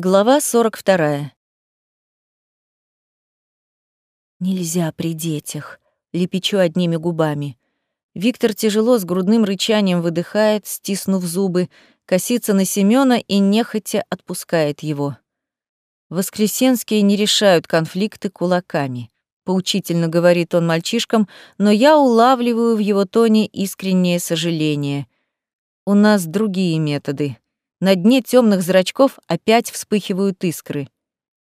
Глава 42. Нельзя при детях, лепечу одними губами. Виктор тяжело с грудным рычанием выдыхает, стиснув зубы, косится на Семёна и нехотя отпускает его. Воскресенские не решают конфликты кулаками. Поучительно говорит он мальчишкам, но я улавливаю в его тоне искреннее сожаление. У нас другие методы. На дне темных зрачков опять вспыхивают искры.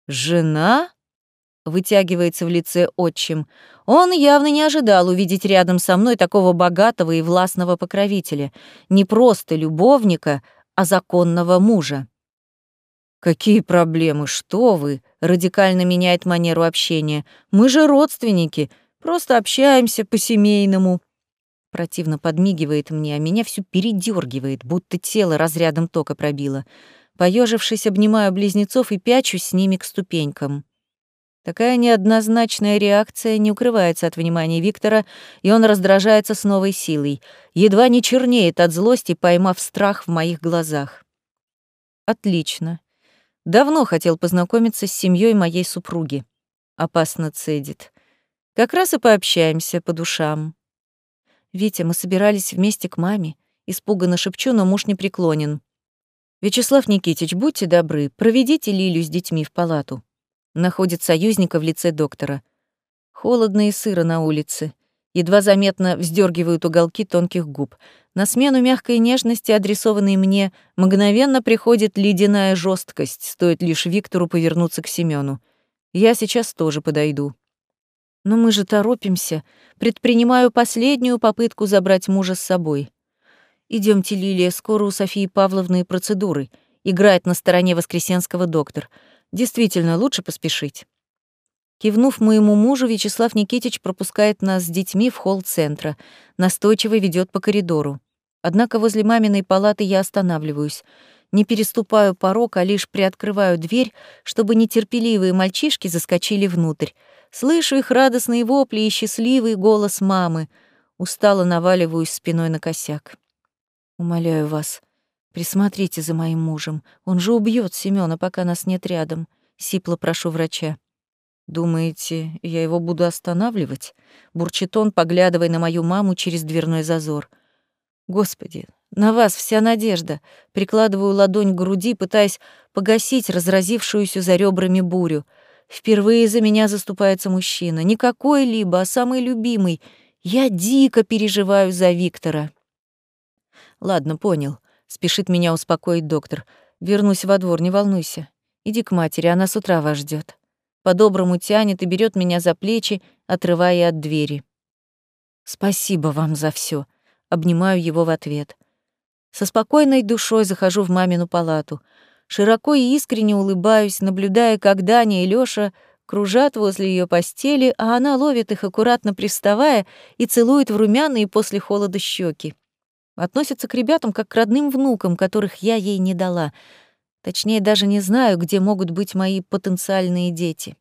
«Жена?» — вытягивается в лице отчим. Он явно не ожидал увидеть рядом со мной такого богатого и властного покровителя. Не просто любовника, а законного мужа. «Какие проблемы? Что вы?» — радикально меняет манеру общения. «Мы же родственники, просто общаемся по-семейному». Противно подмигивает мне, а меня всю передергивает, будто тело разрядом тока пробило. Поежившись, обнимаю близнецов и пячусь с ними к ступенькам. Такая неоднозначная реакция не укрывается от внимания Виктора, и он раздражается с новой силой, едва не чернеет от злости, поймав страх в моих глазах. Отлично. Давно хотел познакомиться с семьей моей супруги. Опасно цедит. Как раз и пообщаемся по душам. «Витя, мы собирались вместе к маме», — испуганно шепчу, но муж не преклонен. «Вячеслав Никитич, будьте добры, проведите Лилю с детьми в палату». Находит союзника в лице доктора. Холодно и сыро на улице. Едва заметно вздергивают уголки тонких губ. На смену мягкой нежности, адресованной мне, мгновенно приходит ледяная жесткость, стоит лишь Виктору повернуться к Семену. Я сейчас тоже подойду. Но мы же торопимся. Предпринимаю последнюю попытку забрать мужа с собой. Идемте, Лилия, скоро у Софии Павловны процедуры. Играет на стороне Воскресенского доктор. Действительно, лучше поспешить. Кивнув моему мужу, Вячеслав Никитич пропускает нас с детьми в холл центра, настойчиво ведет по коридору. Однако возле маминой палаты я останавливаюсь. Не переступаю порог, а лишь приоткрываю дверь, чтобы нетерпеливые мальчишки заскочили внутрь. Слышу их радостные вопли и счастливый голос мамы. Устало наваливаюсь спиной на косяк. Умоляю вас, присмотрите за моим мужем. Он же убьет Семёна, пока нас нет рядом. Сипло прошу врача. Думаете, я его буду останавливать? Бурчит он, поглядывая на мою маму через дверной зазор. Господи, на вас вся надежда. Прикладываю ладонь к груди, пытаясь погасить разразившуюся за ребрами бурю. Впервые за меня заступается мужчина. Не какой-либо, а самый любимый. Я дико переживаю за Виктора. Ладно, понял. Спешит меня успокоить доктор. Вернусь во двор, не волнуйся. Иди к матери, она с утра вас ждет. По-доброму тянет и берет меня за плечи, отрывая от двери. Спасибо вам за все. Обнимаю его в ответ. Со спокойной душой захожу в мамину палату — Широко и искренне улыбаюсь, наблюдая, как Даня и Лёша кружат возле её постели, а она ловит их, аккуратно приставая, и целует в румяные после холода щеки. Относится к ребятам как к родным внукам, которых я ей не дала. Точнее, даже не знаю, где могут быть мои потенциальные дети.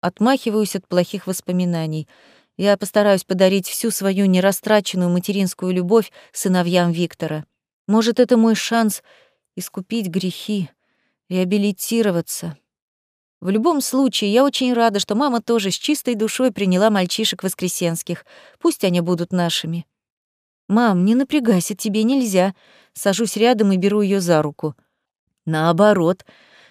Отмахиваюсь от плохих воспоминаний. Я постараюсь подарить всю свою нерастраченную материнскую любовь сыновьям Виктора. Может, это мой шанс — искупить грехи, реабилитироваться. В любом случае, я очень рада, что мама тоже с чистой душой приняла мальчишек воскресенских. Пусть они будут нашими. «Мам, не напрягайся, тебе нельзя». Сажусь рядом и беру ее за руку. Наоборот,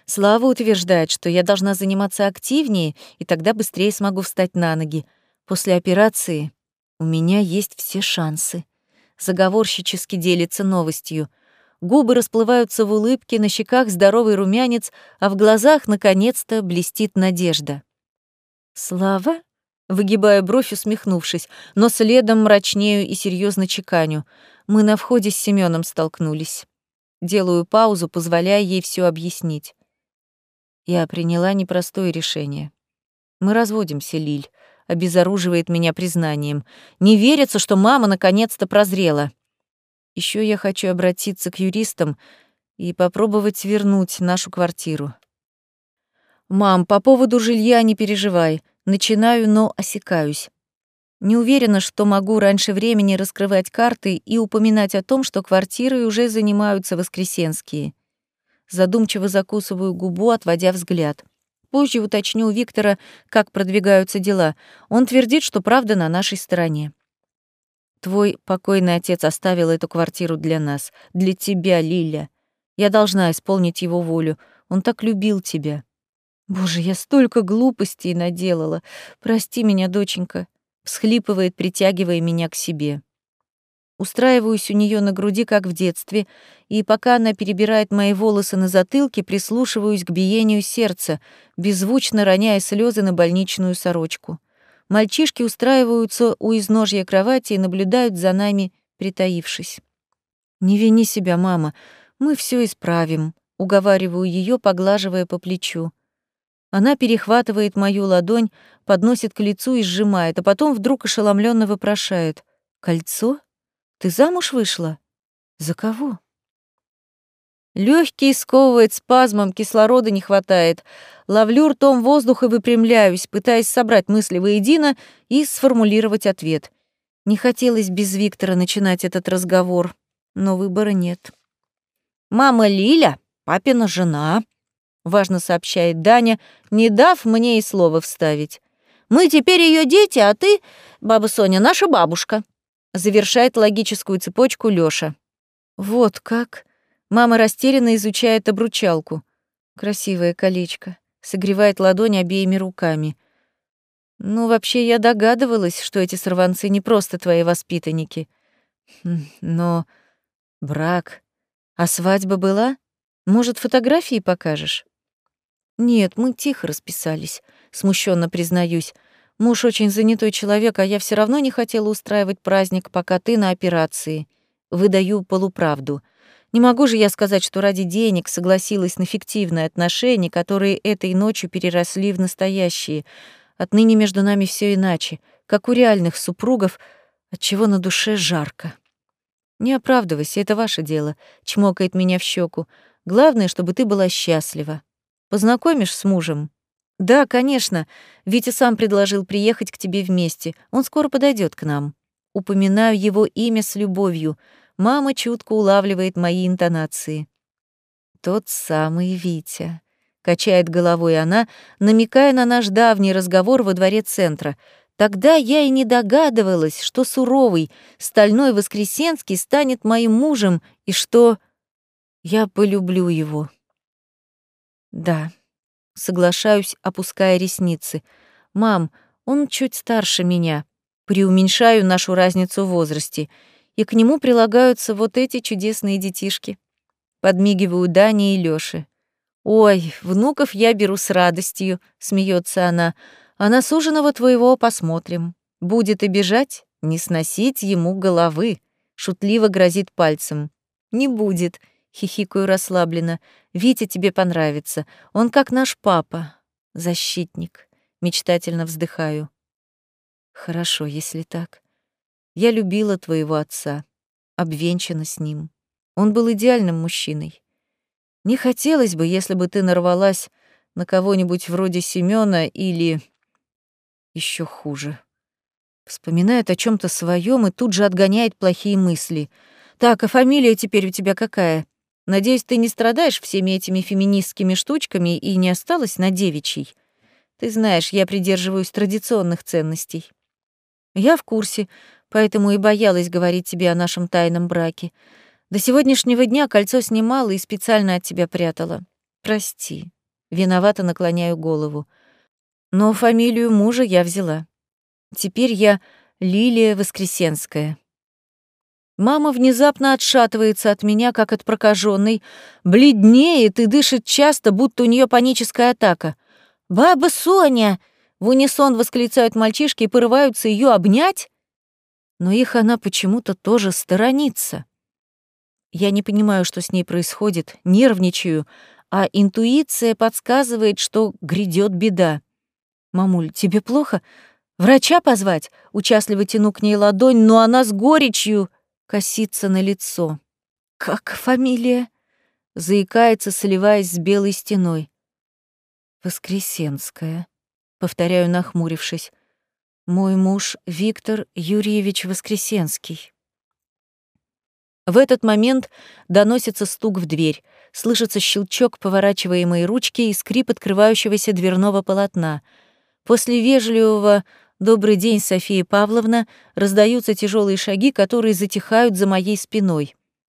Слава утверждает, что я должна заниматься активнее, и тогда быстрее смогу встать на ноги. После операции у меня есть все шансы. Заговорщически делится новостью губы расплываются в улыбке, на щеках здоровый румянец, а в глазах, наконец-то, блестит надежда. «Слава?» — выгибая бровь, усмехнувшись, но следом мрачнею и серьезно чеканю. Мы на входе с Семеном столкнулись. Делаю паузу, позволяя ей все объяснить. Я приняла непростое решение. Мы разводимся, Лиль, обезоруживает меня признанием. Не верится, что мама наконец-то прозрела. Еще я хочу обратиться к юристам и попробовать вернуть нашу квартиру. Мам, по поводу жилья не переживай. Начинаю, но осекаюсь. Не уверена, что могу раньше времени раскрывать карты и упоминать о том, что квартиры уже занимаются воскресенские. Задумчиво закусываю губу, отводя взгляд. Позже уточню у Виктора, как продвигаются дела. Он твердит, что правда на нашей стороне. Твой покойный отец оставил эту квартиру для нас, для тебя, Лиля. Я должна исполнить его волю. Он так любил тебя. Боже, я столько глупостей наделала. Прости меня, доченька. Всхлипывает, притягивая меня к себе. Устраиваюсь у нее на груди, как в детстве, и пока она перебирает мои волосы на затылке, прислушиваюсь к биению сердца, беззвучно роняя слезы на больничную сорочку. Мальчишки устраиваются у изножья кровати и наблюдают за нами, притаившись. «Не вини себя, мама, мы все исправим», — уговариваю ее, поглаживая по плечу. Она перехватывает мою ладонь, подносит к лицу и сжимает, а потом вдруг ошеломленно вопрошает. «Кольцо?» Ты замуж вышла? За кого? Легкий сковывает спазмом, кислорода не хватает. Ловлю ртом воздух и выпрямляюсь, пытаясь собрать мысли воедино и сформулировать ответ. Не хотелось без Виктора начинать этот разговор, но выбора нет. «Мама Лиля, папина жена», — важно сообщает Даня, не дав мне и слова вставить. «Мы теперь ее дети, а ты, баба Соня, наша бабушка». Завершает логическую цепочку Лёша. Вот как. Мама растерянно изучает обручалку. Красивое колечко. Согревает ладонь обеими руками. Ну, вообще, я догадывалась, что эти сорванцы не просто твои воспитанники. Хм, но брак. А свадьба была? Может, фотографии покажешь? Нет, мы тихо расписались, смущенно признаюсь. Муж очень занятой человек, а я все равно не хотела устраивать праздник, пока ты на операции. Выдаю полуправду. Не могу же я сказать, что ради денег согласилась на фиктивные отношения, которые этой ночью переросли в настоящие. Отныне между нами все иначе, как у реальных супругов, от чего на душе жарко. Не оправдывайся, это ваше дело, чмокает меня в щеку. Главное, чтобы ты была счастлива. Познакомишь с мужем? Да, конечно. Витя сам предложил приехать к тебе вместе. Он скоро подойдет к нам. Упоминаю его имя с любовью. Мама чутко улавливает мои интонации. Тот самый Витя. Качает головой она, намекая на наш давний разговор во дворе центра. Тогда я и не догадывалась, что суровый, стальной Воскресенский станет моим мужем и что я полюблю его. Да, Соглашаюсь, опуская ресницы. «Мам, он чуть старше меня. Преуменьшаю нашу разницу в возрасте. И к нему прилагаются вот эти чудесные детишки». Подмигиваю Дане и Лёше. «Ой, внуков я беру с радостью», — смеется она. «А на суженого твоего посмотрим. Будет обижать, не сносить ему головы», — шутливо грозит пальцем. «Не будет», Хихикаю расслабленно. «Витя тебе понравится. Он как наш папа. Защитник». Мечтательно вздыхаю. «Хорошо, если так. Я любила твоего отца. Обвенчана с ним. Он был идеальным мужчиной. Не хотелось бы, если бы ты нарвалась на кого-нибудь вроде Семёна или еще хуже. Вспоминает о чем то своем и тут же отгоняет плохие мысли. Так, а фамилия теперь у тебя какая? Надеюсь, ты не страдаешь всеми этими феминистскими штучками и не осталась на девичьей. Ты знаешь, я придерживаюсь традиционных ценностей. Я в курсе, поэтому и боялась говорить тебе о нашем тайном браке. До сегодняшнего дня кольцо снимала и специально от тебя прятала. Прости. Виновато наклоняю голову. Но фамилию мужа я взяла. Теперь я Лилия Воскресенская. Мама внезапно отшатывается от меня, как от прокаженной, бледнеет и дышит часто, будто у нее паническая атака. «Баба Соня!» — в унисон восклицают мальчишки и порываются ее обнять, но их она почему-то тоже сторонится. Я не понимаю, что с ней происходит, нервничаю, а интуиция подсказывает, что грядет беда. «Мамуль, тебе плохо? Врача позвать?» Участливо тяну к ней ладонь, но она с горечью косится на лицо. «Как фамилия?» Заикается, сливаясь с белой стеной. «Воскресенская», — повторяю, нахмурившись. «Мой муж Виктор Юрьевич Воскресенский». В этот момент доносится стук в дверь. Слышится щелчок поворачиваемой ручки и скрип открывающегося дверного полотна. После вежливого «Добрый день, София Павловна» раздаются тяжелые шаги, которые затихают за моей спиной.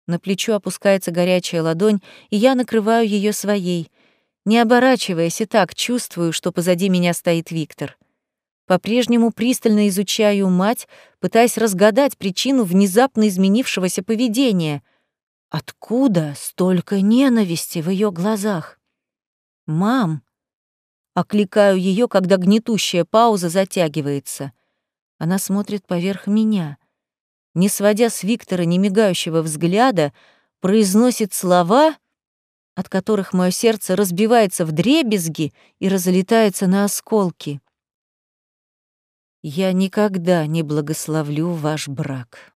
На плечо опускается горячая ладонь, и я накрываю ее своей. Не оборачиваясь, и так чувствую, что позади меня стоит Виктор. По-прежнему пристально изучаю мать, пытаясь разгадать причину внезапно изменившегося поведения. Откуда столько ненависти в ее глазах? «Мам!» Окликаю ее, когда гнетущая пауза затягивается. Она смотрит поверх меня. Не сводя с Виктора немигающего взгляда, произносит слова, от которых мое сердце разбивается в дребезги и разлетается на осколки. «Я никогда не благословлю ваш брак».